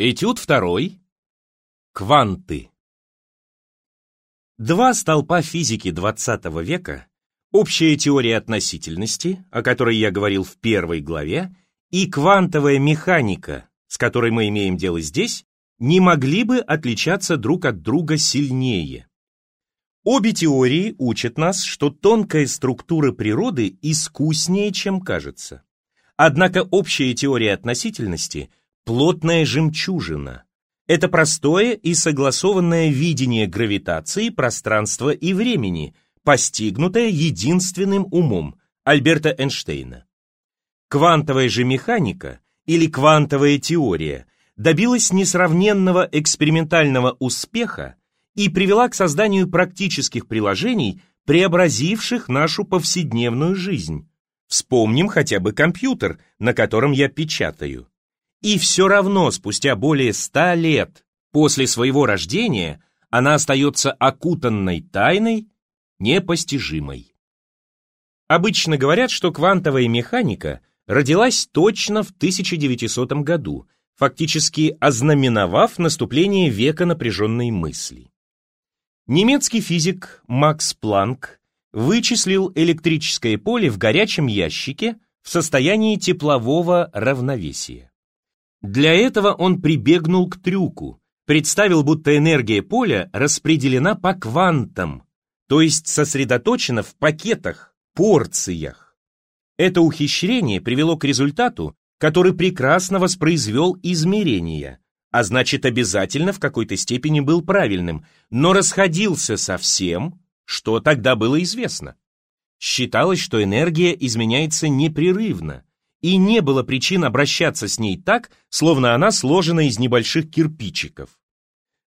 Этюд второй. Кванты. Два столпа физики XX века, общая теория относительности, о которой я говорил в первой главе, и квантовая механика, с которой мы имеем дело здесь, не могли бы отличаться друг от друга сильнее. Обе теории учат нас, что тонкая структура природы искуснее, чем кажется. Однако общая теория относительности плотная жемчужина. Это простое и согласованное видение гравитации, пространства и времени, постигнутое единственным умом Альберта Эйнштейна. Квантовая же механика или квантовая теория добилась несравненного экспериментального успеха и привела к созданию практических приложений, преобразивших нашу повседневную жизнь. Вспомним хотя бы компьютер, на котором я печатаю. И все равно спустя более ста лет после своего рождения она остается окутанной тайной, непостижимой. Обычно говорят, что квантовая механика родилась точно в 1900 году, фактически ознаменовав наступление века напряженной мысли. Немецкий физик Макс Планк вычислил электрическое поле в горячем ящике в состоянии теплового равновесия. Для этого он прибегнул к трюку, представил, будто энергия поля распределена по квантам, то есть сосредоточена в пакетах, порциях. Это ухищрение привело к результату, который прекрасно воспроизвел измерения, а значит обязательно в какой-то степени был правильным, но расходился со всем, что тогда было известно. Считалось, что энергия изменяется непрерывно, и не было причин обращаться с ней так, словно она сложена из небольших кирпичиков.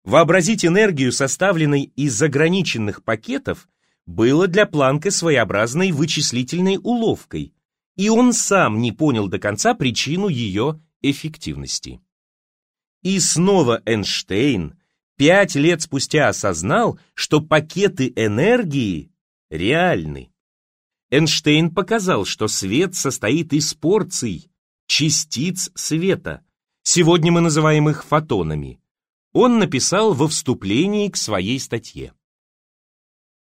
Вообразить энергию, составленной из ограниченных пакетов, было для Планка своеобразной вычислительной уловкой, и он сам не понял до конца причину ее эффективности. И снова Эйнштейн пять лет спустя осознал, что пакеты энергии реальны. Эйнштейн показал, что свет состоит из порций, частиц света. Сегодня мы называем их фотонами. Он написал во вступлении к своей статье.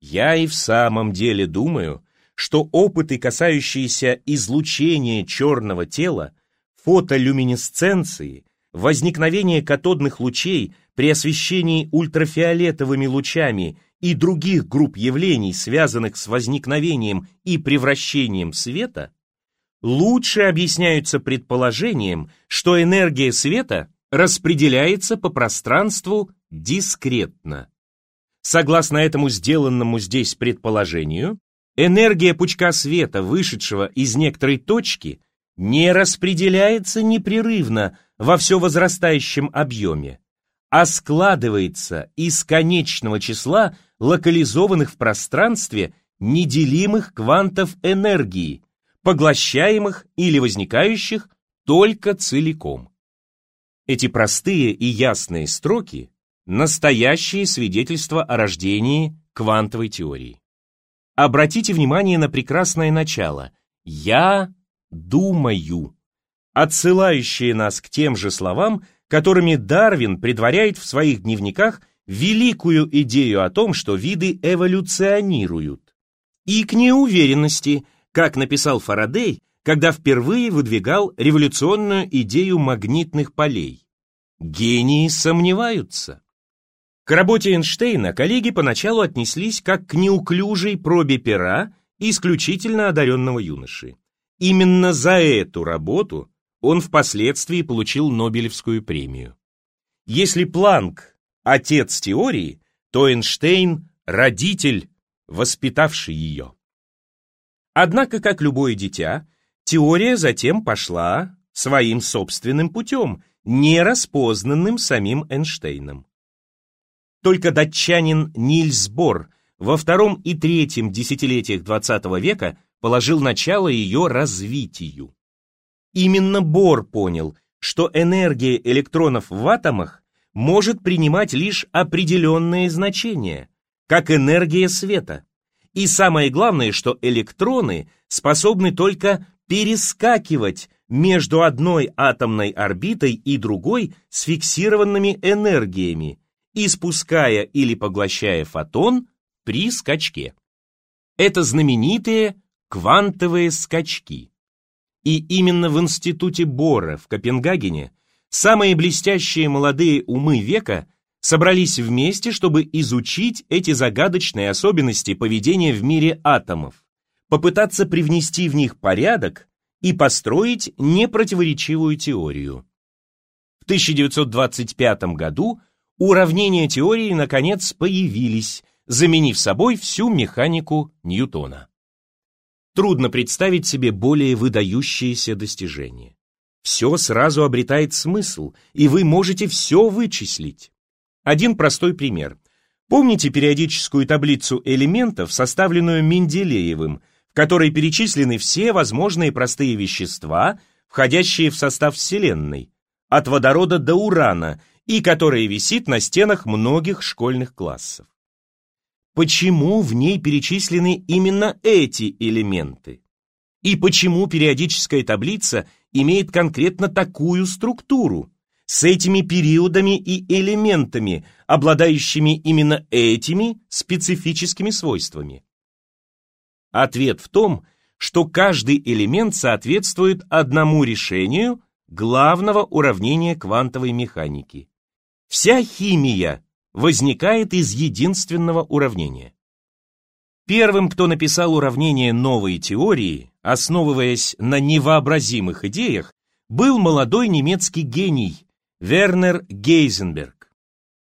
Я и в самом деле думаю, что опыты, касающиеся излучения черного тела, фотолюминесценции, возникновения катодных лучей при освещении ультрафиолетовыми лучами и других групп явлений, связанных с возникновением и превращением света, лучше объясняются предположением, что энергия света распределяется по пространству дискретно. Согласно этому сделанному здесь предположению, энергия пучка света, вышедшего из некоторой точки, не распределяется непрерывно во все возрастающем объеме, а складывается из конечного числа локализованных в пространстве неделимых квантов энергии, поглощаемых или возникающих только целиком. Эти простые и ясные строки – настоящее свидетельство о рождении квантовой теории. Обратите внимание на прекрасное начало «я думаю», отсылающее нас к тем же словам, которыми Дарвин предваряет в своих дневниках – великую идею о том, что виды эволюционируют, и к неуверенности, как написал Фарадей, когда впервые выдвигал революционную идею магнитных полей. Гении сомневаются. К работе Эйнштейна коллеги поначалу отнеслись как к неуклюжей пробе пера исключительно одаренного юноши. Именно за эту работу он впоследствии получил Нобелевскую премию. Если Планк отец теории, то Эйнштейн – родитель, воспитавший ее. Однако, как любое дитя, теория затем пошла своим собственным путем, не распознанным самим Эйнштейном. Только датчанин Нильс Бор во втором и третьем десятилетиях XX века положил начало ее развитию. Именно Бор понял, что энергия электронов в атомах может принимать лишь определенные значения, как энергия света. И самое главное, что электроны способны только перескакивать между одной атомной орбитой и другой с фиксированными энергиями, испуская или поглощая фотон при скачке. Это знаменитые квантовые скачки. И именно в институте Бора в Копенгагене самые блестящие молодые умы века собрались вместе, чтобы изучить эти загадочные особенности поведения в мире атомов, попытаться привнести в них порядок и построить непротиворечивую теорию. В 1925 году уравнения теории наконец появились, заменив собой всю механику Ньютона. Трудно представить себе более выдающиеся достижения. Все сразу обретает смысл, и вы можете все вычислить. Один простой пример. Помните периодическую таблицу элементов, составленную Менделеевым, в которой перечислены все возможные простые вещества, входящие в состав Вселенной, от водорода до урана, и которая висит на стенах многих школьных классов? почему в ней перечислены именно эти элементы? И почему периодическая таблица имеет конкретно такую структуру, с этими периодами и элементами, обладающими именно этими специфическими свойствами? Ответ в том, что каждый элемент соответствует одному решению главного уравнения квантовой механики. Вся химия возникает из единственного уравнения. Первым, кто написал уравнение новой теории, основываясь на невообразимых идеях, был молодой немецкий гений Вернер Гейзенберг.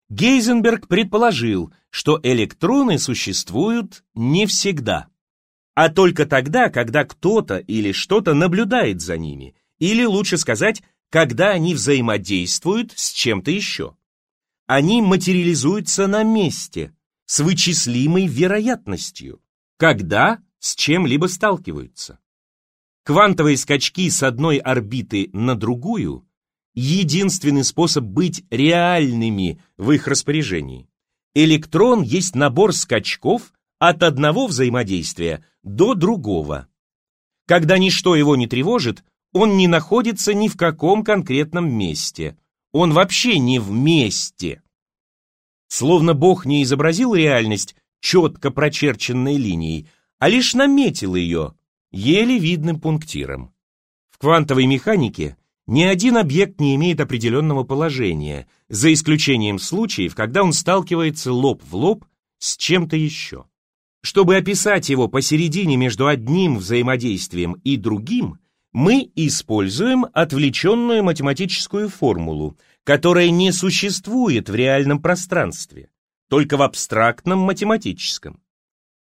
Гейзенберг предположил, что электроны существуют не всегда, а только тогда, когда кто-то или что-то наблюдает за ними, или лучше сказать, когда они взаимодействуют с чем-то еще они материализуются на месте с вычислимой вероятностью, когда с чем-либо сталкиваются. Квантовые скачки с одной орбиты на другую – единственный способ быть реальными в их распоряжении. Электрон есть набор скачков от одного взаимодействия до другого. Когда ничто его не тревожит, он не находится ни в каком конкретном месте – он вообще не вместе. Словно Бог не изобразил реальность четко прочерченной линией, а лишь наметил ее еле видным пунктиром. В квантовой механике ни один объект не имеет определенного положения, за исключением случаев, когда он сталкивается лоб в лоб с чем-то еще. Чтобы описать его посередине между одним взаимодействием и другим, мы используем отвлеченную математическую формулу, которая не существует в реальном пространстве, только в абстрактном математическом.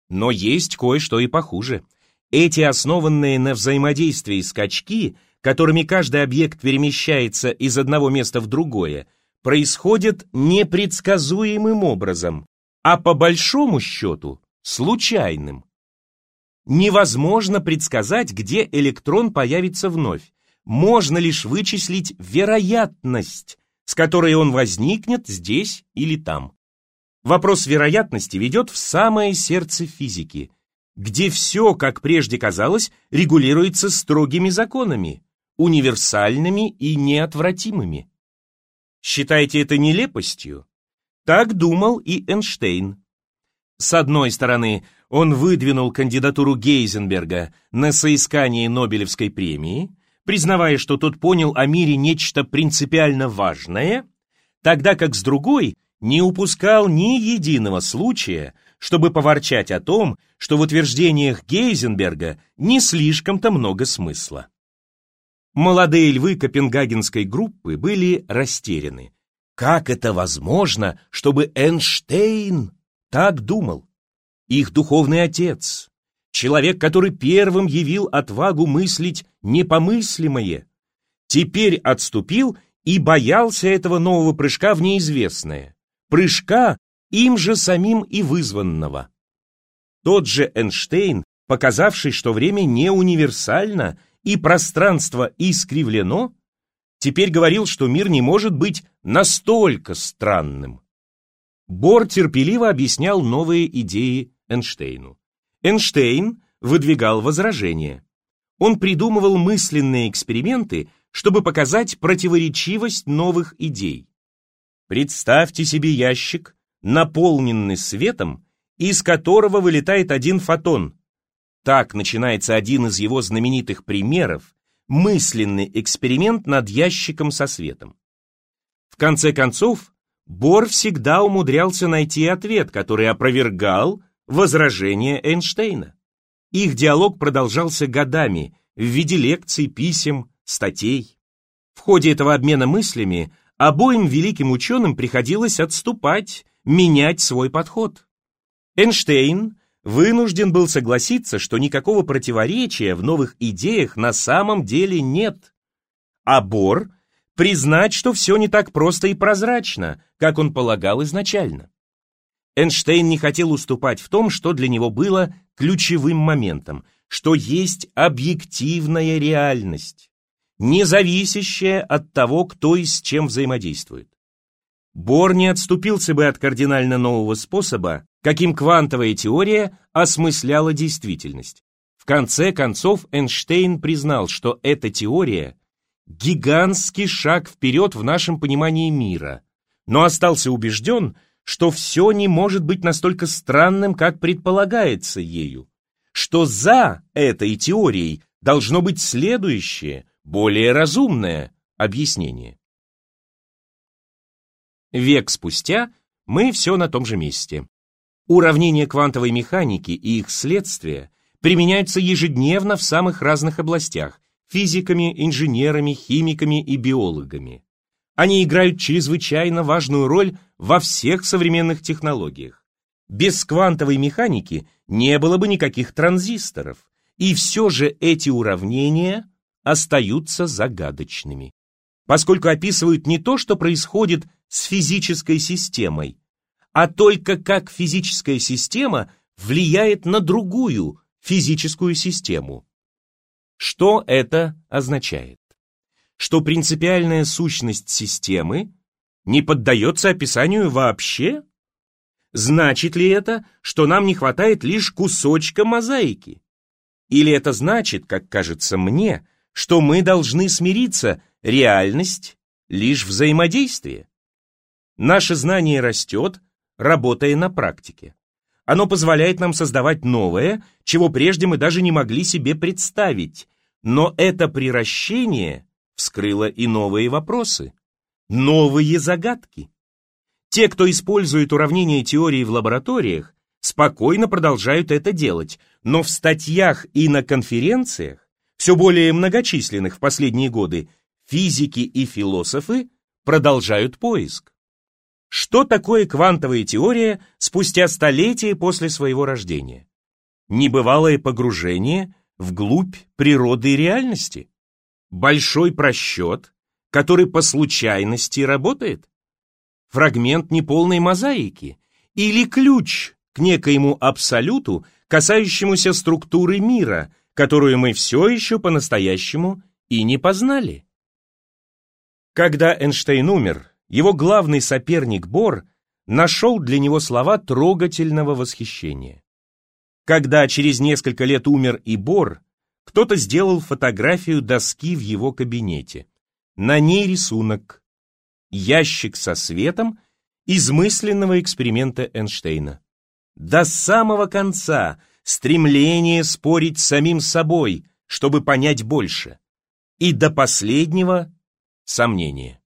Но есть кое-что и похуже. Эти основанные на взаимодействии скачки, которыми каждый объект перемещается из одного места в другое, происходят непредсказуемым образом, а по большому счету случайным. Невозможно предсказать, где электрон появится вновь. Можно лишь вычислить вероятность, с которой он возникнет здесь или там. Вопрос вероятности ведет в самое сердце физики, где все, как прежде казалось, регулируется строгими законами, универсальными и неотвратимыми. Считаете это нелепостью? Так думал и Эйнштейн. С одной стороны, он выдвинул кандидатуру Гейзенберга на соискание Нобелевской премии, признавая, что тот понял о мире нечто принципиально важное, тогда как с другой не упускал ни единого случая, чтобы поворчать о том, что в утверждениях Гейзенберга не слишком-то много смысла. Молодые львы копенгагенской группы были растеряны. Как это возможно, чтобы Эйнштейн так думал? их духовный отец, человек, который первым явил отвагу мыслить непомыслимое, теперь отступил и боялся этого нового прыжка в неизвестное, прыжка им же самим и вызванного. Тот же Эйнштейн, показавший, что время не универсально и пространство искривлено, теперь говорил, что мир не может быть настолько странным. Бор терпеливо объяснял новые идеи Эйнштейну. Эйнштейн выдвигал возражения. он придумывал мысленные эксперименты, чтобы показать противоречивость новых идей. Представьте себе ящик, наполненный светом, из которого вылетает один фотон. Так начинается один из его знаменитых примеров, мысленный эксперимент над ящиком со светом. В конце концов, Бор всегда умудрялся найти ответ, который опровергал возражения Эйнштейна. Их диалог продолжался годами в виде лекций, писем, статей. В ходе этого обмена мыслями обоим великим ученым приходилось отступать, менять свой подход. Эйнштейн вынужден был согласиться, что никакого противоречия в новых идеях на самом деле нет. А Бор признать, что все не так просто и прозрачно, как он полагал изначально. Эйнштейн не хотел уступать в том, что для него было ключевым моментом, что есть объективная реальность, не зависящая от того, кто и с чем взаимодействует. Бор не отступился бы от кардинально нового способа, каким квантовая теория осмысляла действительность. В конце концов Эйнштейн признал, что эта теория – гигантский шаг вперед в нашем понимании мира, но остался убежден, что все не может быть настолько странным, как предполагается ею, что за этой теорией должно быть следующее, более разумное объяснение. Век спустя мы все на том же месте. Уравнения квантовой механики и их следствия применяются ежедневно в самых разных областях – физиками, инженерами, химиками и биологами. Они играют чрезвычайно важную роль во всех современных технологиях. Без квантовой механики не было бы никаких транзисторов, и все же эти уравнения остаются загадочными, поскольку описывают не то, что происходит с физической системой, а только как физическая система влияет на другую физическую систему. Что это означает? Что принципиальная сущность системы не поддается описанию вообще? Значит ли это, что нам не хватает лишь кусочка мозаики? Или это значит, как кажется мне, что мы должны смириться, реальность — лишь взаимодействие? Наше знание растет, работая на практике. Оно позволяет нам создавать новое, чего прежде мы даже не могли себе представить. Но это приращение вскрыло и новые вопросы, новые загадки. Те, кто использует уравнения теории в лабораториях, спокойно продолжают это делать, но в статьях и на конференциях, все более многочисленных в последние годы, физики и философы продолжают поиск. Что такое квантовая теория спустя столетия после своего рождения? Небывалое погружение вглубь природы и реальности? Большой просчет, который по случайности работает? Фрагмент неполной мозаики? Или ключ к некоему абсолюту, касающемуся структуры мира, которую мы все еще по-настоящему и не познали? Когда Эйнштейн умер, его главный соперник Бор нашел для него слова трогательного восхищения. Когда через несколько лет умер и Бор, кто-то сделал фотографию доски в его кабинете. На ней рисунок. Ящик со светом измысленного эксперимента Эйнштейна. До самого конца стремление спорить с самим собой, чтобы понять больше. И до последнего сомнения.